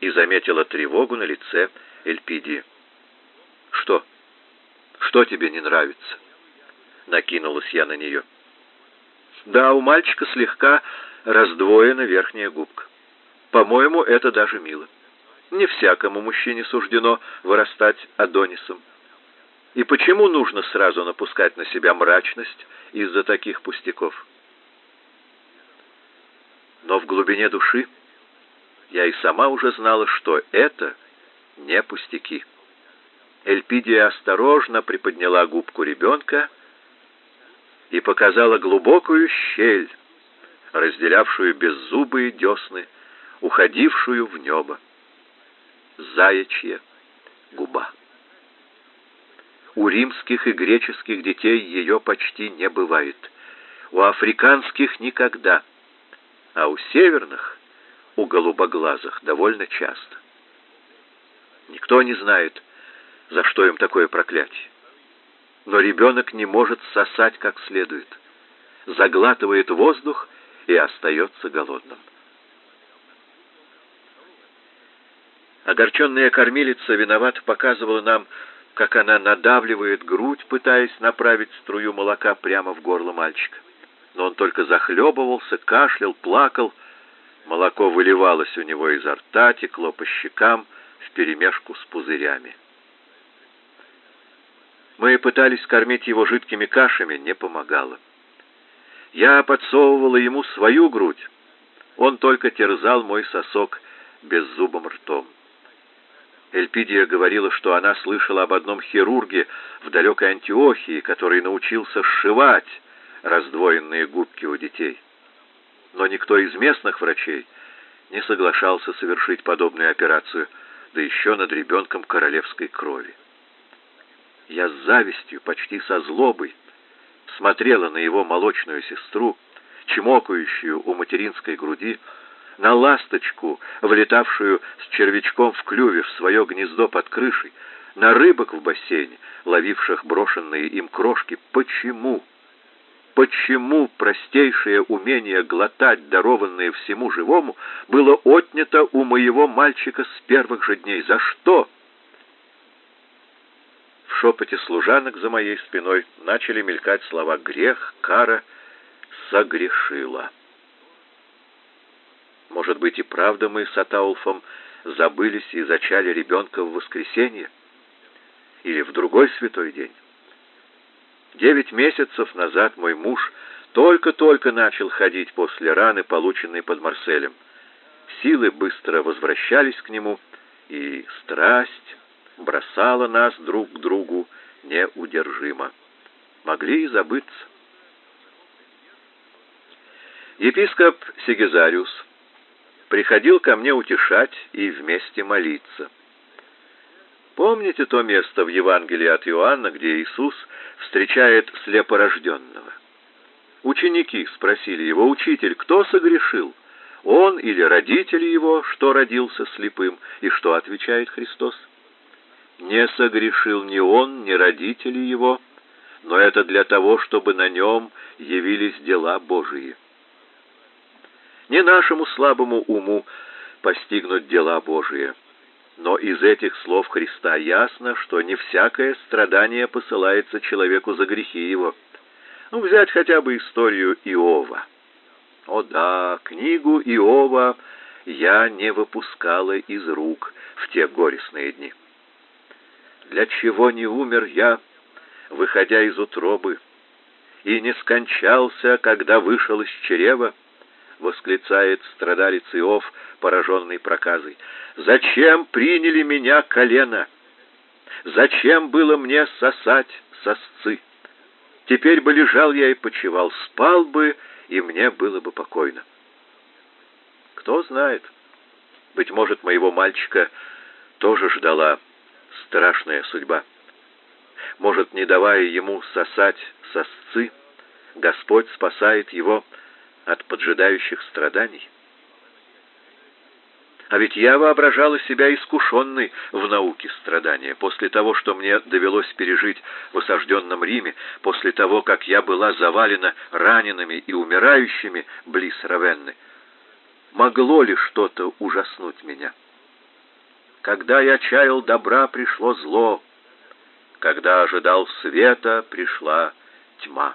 и заметила тревогу на лице Эльпидии. «Что? Что тебе не нравится?» Накинулась я на нее. «Да, у мальчика слегка раздвоена верхняя губка. По-моему, это даже мило. Не всякому мужчине суждено вырастать Адонисом. И почему нужно сразу напускать на себя мрачность из-за таких пустяков? Но в глубине души я и сама уже знала, что это не пустяки. Эльпидия осторожно приподняла губку ребенка и показала глубокую щель, разделявшую беззубые десны уходившую в небо. Заячья губа. У римских и греческих детей ее почти не бывает. У африканских никогда, а у северных, у голубоглазых, довольно часто. Никто не знает, за что им такое проклятие. Но ребенок не может сосать как следует, заглатывает воздух и остается голодным. Огорченная кормилица виноват показывала нам, как она надавливает грудь, пытаясь направить струю молока прямо в горло мальчика. Но он только захлебывался, кашлял, плакал. Молоко выливалось у него изо рта, текло по щекам вперемешку с пузырями. Мы пытались кормить его жидкими кашами, не помогало. Я подсовывала ему свою грудь. Он только терзал мой сосок беззубым ртом. Эльпидия говорила, что она слышала об одном хирурге в далекой Антиохии, который научился сшивать раздвоенные губки у детей. Но никто из местных врачей не соглашался совершить подобную операцию, да еще над ребенком королевской крови. Я с завистью, почти со злобой, смотрела на его молочную сестру, чмокающую у материнской груди, на ласточку, влетавшую с червячком в клюве в свое гнездо под крышей, на рыбок в бассейне, ловивших брошенные им крошки. Почему? Почему простейшее умение глотать, дарованное всему живому, было отнято у моего мальчика с первых же дней? За что? Шепоте служанок за моей спиной начали мелькать слова «грех», «кара», «согрешила». Может быть, и правда мы с Атаулфом забылись и зачали ребенка в воскресенье? Или в другой святой день? Девять месяцев назад мой муж только-только начал ходить после раны, полученной под Марселем. Силы быстро возвращались к нему, и страсть бросала нас друг к другу неудержимо. Могли и забыться. Епископ Сигезариус приходил ко мне утешать и вместе молиться. Помните то место в Евангелии от Иоанна, где Иисус встречает слепорожденного? Ученики спросили его, «Учитель, кто согрешил, он или родители его, что родился слепым?» И что отвечает Христос? «Не согрешил ни он, ни родители его, но это для того, чтобы на нем явились дела Божии» не нашему слабому уму постигнуть дела Божие. Но из этих слов Христа ясно, что не всякое страдание посылается человеку за грехи его. Ну, взять хотя бы историю Иова. О да, книгу Иова я не выпускала из рук в те горестные дни. Для чего не умер я, выходя из утробы, и не скончался, когда вышел из чрева? восклицает страдалец Иов, пораженный проказой. Зачем приняли меня колено? Зачем было мне сосать сосцы? Теперь бы лежал я и почивал, спал бы, и мне было бы покойно. Кто знает, быть может, моего мальчика тоже ждала страшная судьба. Может, не давая ему сосать сосцы, Господь спасает его от поджидающих страданий. А ведь я воображала себя искушенной в науке страдания, после того, что мне довелось пережить в осажденном Риме, после того, как я была завалена ранеными и умирающими близ Равенны. Могло ли что-то ужаснуть меня? Когда я чаял добра, пришло зло. Когда ожидал света, пришла тьма.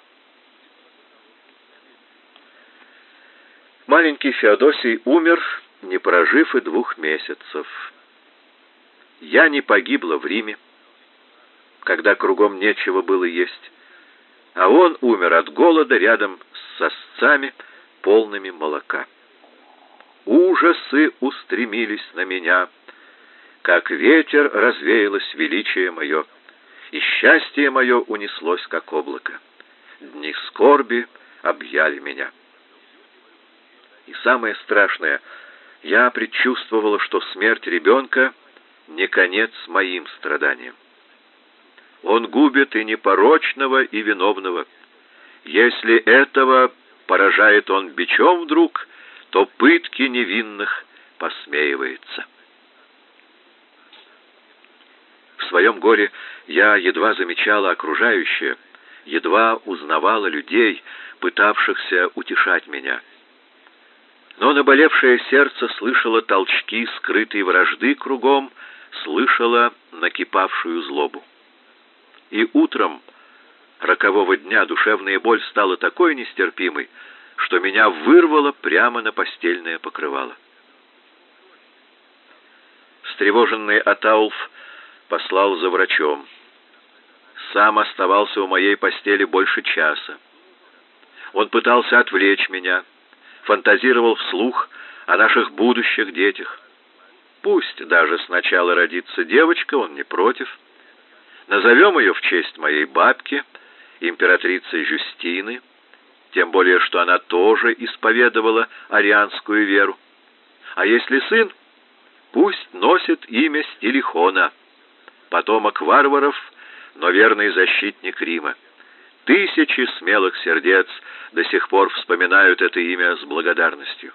Маленький Феодосий умер, не прожив и двух месяцев. Я не погибла в Риме, когда кругом нечего было есть, а он умер от голода рядом с сосцами, полными молока. Ужасы устремились на меня, как ветер развеялось величие мое, и счастье мое унеслось, как облако. Дни скорби объяли меня. И самое страшное, я предчувствовала, что смерть ребенка не конец моим страданиям. Он губит и непорочного, и виновного. Если этого поражает он бичом вдруг, то пытки невинных посмеивается. В своем горе я едва замечала окружающее, едва узнавала людей, пытавшихся утешать меня. Но наболевшее сердце слышало толчки скрытой вражды кругом, слышало накипавшую злобу. И утром рокового дня душевная боль стала такой нестерпимой, что меня вырвало прямо на постельное покрывало. Встревоженный Атаулф послал за врачом. Сам оставался у моей постели больше часа. Он пытался отвлечь меня, фантазировал вслух о наших будущих детях. Пусть даже сначала родится девочка, он не против. Назовем ее в честь моей бабки, императрицы Жюстины, тем более что она тоже исповедовала арианскую веру. А если сын, пусть носит имя Стилихона, потомок варваров, но верный защитник Рима. Тысячи смелых сердец до сих пор вспоминают это имя с благодарностью.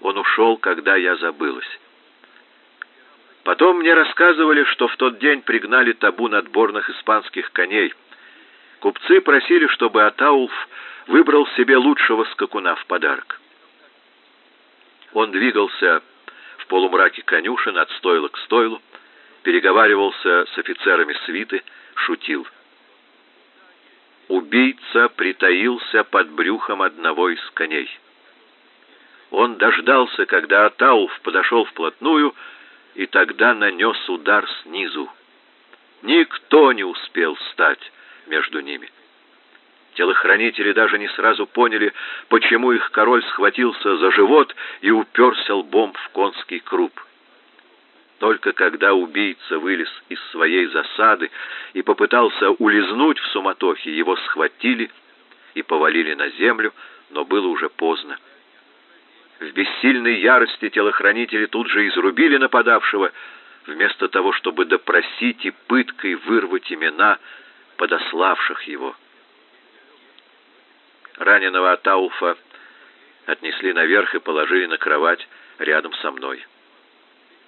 Он ушел, когда я забылась. Потом мне рассказывали, что в тот день пригнали табун отборных испанских коней. Купцы просили, чтобы Атаулф выбрал себе лучшего скакуна в подарок. Он двигался в полумраке конюшен от стойла к стойлу, переговаривался с офицерами свиты, шутил. Убийца притаился под брюхом одного из коней. Он дождался, когда Атауф подошел вплотную, и тогда нанес удар снизу. Никто не успел встать между ними. Телохранители даже не сразу поняли, почему их король схватился за живот и уперся лбом в конский круп. Только когда убийца вылез из своей засады и попытался улизнуть в суматохе, его схватили и повалили на землю, но было уже поздно. В бессильной ярости телохранители тут же изрубили нападавшего, вместо того, чтобы допросить и пыткой вырвать имена подославших его. Раненого Атауфа отнесли наверх и положили на кровать рядом со мной.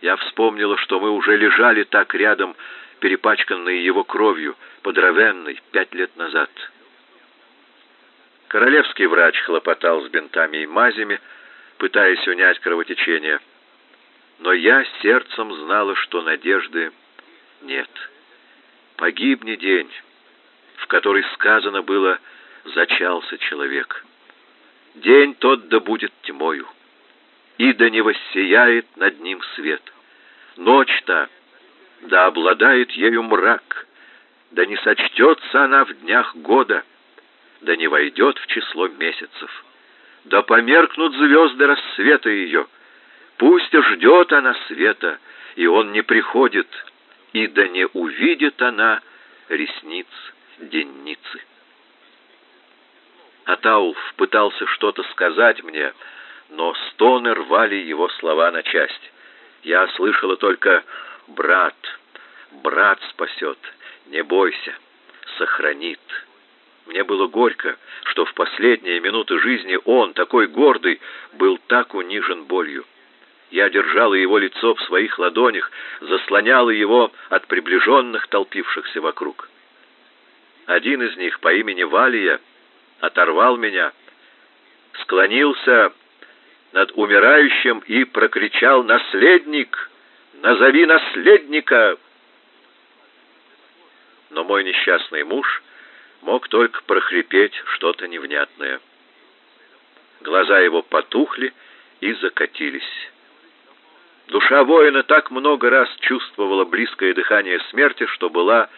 Я вспомнила, что мы уже лежали так рядом, перепачканные его кровью, под Равенной, пять лет назад. Королевский врач хлопотал с бинтами и мазями, пытаясь унять кровотечение. Но я сердцем знала, что надежды нет. Погибни день, в который сказано было «зачался человек». День тот да будет тьмою и да не воссияет над ним свет. Ночь-то, да обладает ею мрак, да не сочтется она в днях года, да не войдет в число месяцев, да померкнут звезды рассвета ее, пусть ждет она света, и он не приходит, и да не увидит она ресниц денницы. Атаулф пытался что-то сказать мне, но стоны рвали его слова на части. Я слышала только «брат, брат спасет, не бойся, сохранит». Мне было горько, что в последние минуты жизни он, такой гордый, был так унижен болью. Я держала его лицо в своих ладонях, заслоняла его от приближенных, толпившихся вокруг. Один из них по имени Валия оторвал меня, склонился над умирающим и прокричал «Наследник! Назови наследника!» Но мой несчастный муж мог только прохрипеть что-то невнятное. Глаза его потухли и закатились. Душа воина так много раз чувствовала близкое дыхание смерти, что была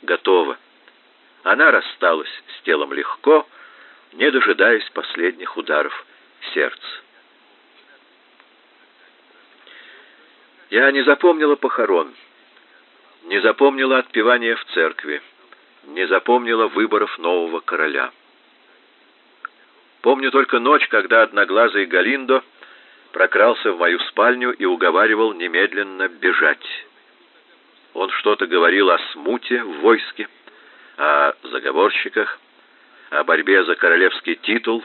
готова. Она рассталась с телом легко, не дожидаясь последних ударов сердца. Я не запомнила похорон, не запомнила отпевания в церкви, не запомнила выборов нового короля. Помню только ночь, когда одноглазый Галиндо прокрался в мою спальню и уговаривал немедленно бежать. Он что-то говорил о смуте в войске, о заговорщиках, о борьбе за королевский титул,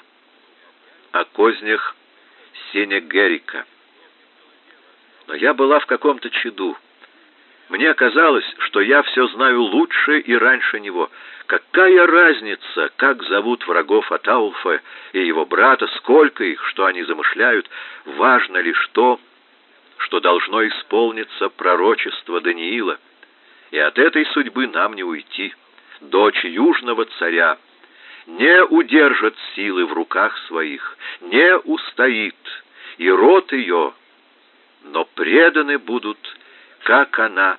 о кознях Сенегерика но я была в каком-то чаду. Мне казалось, что я все знаю лучше и раньше него. Какая разница, как зовут врагов Атаулфа и его брата, сколько их, что они замышляют, важно лишь то, что должно исполниться пророчество Даниила, и от этой судьбы нам не уйти. Дочь южного царя не удержит силы в руках своих, не устоит, и род ее, но преданы будут как она,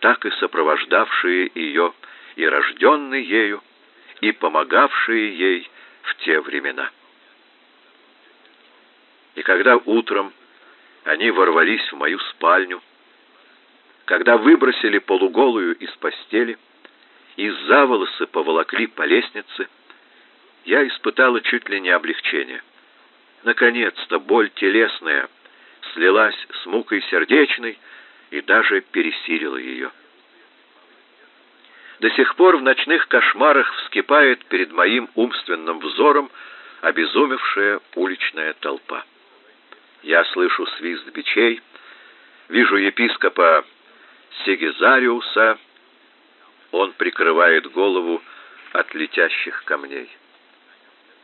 так и сопровождавшие ее, и рожденный ею, и помогавшие ей в те времена. И когда утром они ворвались в мою спальню, когда выбросили полуголую из постели и за волосы поволокли по лестнице, я испытала чуть ли не облегчение. Наконец-то боль телесная слилась с мукой сердечной, и даже пересилила ее. До сих пор в ночных кошмарах вскипает перед моим умственным взором обезумевшая уличная толпа. Я слышу свист бичей, вижу епископа Сигизариуса, он прикрывает голову от летящих камней.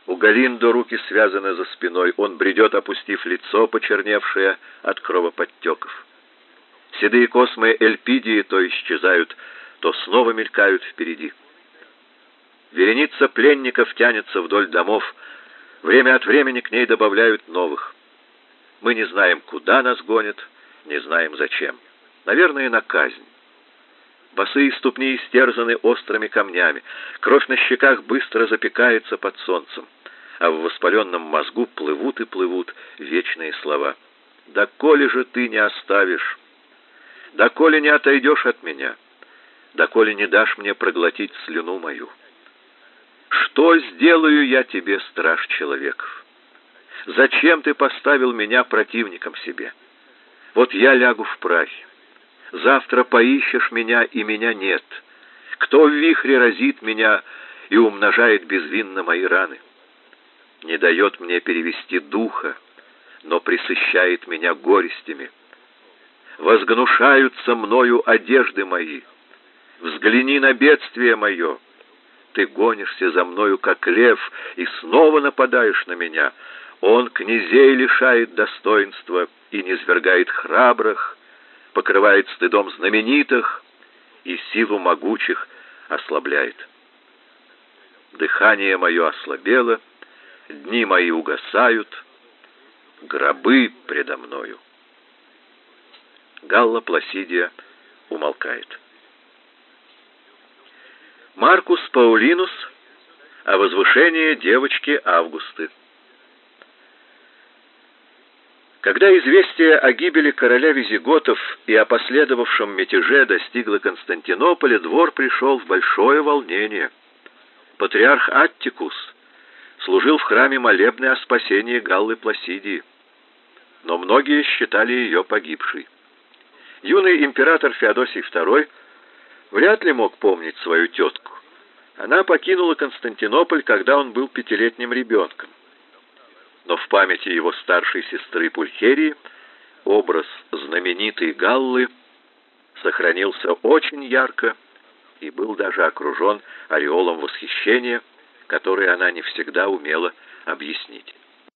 У Галиндо руки связаны за спиной, он бредет, опустив лицо, почерневшее от кровоподтеков. Седые космы Эльпидии то исчезают, то снова мелькают впереди. Вереница пленников тянется вдоль домов, время от времени к ней добавляют новых. Мы не знаем, куда нас гонят, не знаем зачем. Наверное, на казнь. Босые ступни истерзаны острыми камнями, кровь на щеках быстро запекается под солнцем, а в воспаленном мозгу плывут и плывут вечные слова. «Да коли же ты не оставишь доколе не отойдешь от меня, доколе не дашь мне проглотить слюну мою. Что сделаю я тебе, страж человеков? Зачем ты поставил меня противником себе? Вот я лягу в прахе. Завтра поищешь меня, и меня нет. Кто в вихре разит меня и умножает безвинно мои раны? Не дает мне перевести духа, но присыщает меня горестями возгнушаются мною одежды мои. Взгляни на бедствие мое. Ты гонишься за мною, как лев, и снова нападаешь на меня. Он князей лишает достоинства и низвергает храбрых, покрывает стыдом знаменитых и силу могучих ослабляет. Дыхание мое ослабело, дни мои угасают, гробы предо мною. Галла Пласидия умолкает. Маркус Паулинус о возвышении девочки Августы. Когда известие о гибели короля Визиготов и о последовавшем мятеже достигло Константинополя, двор пришел в большое волнение. Патриарх Аттикус служил в храме молебны о спасении Галлы Пласидии, но многие считали ее погибшей. Юный император Феодосий II вряд ли мог помнить свою тетку. Она покинула Константинополь, когда он был пятилетним ребенком. Но в памяти его старшей сестры Пульхерии образ знаменитой Галлы сохранился очень ярко и был даже окружен ореолом восхищения, который она не всегда умела объяснить.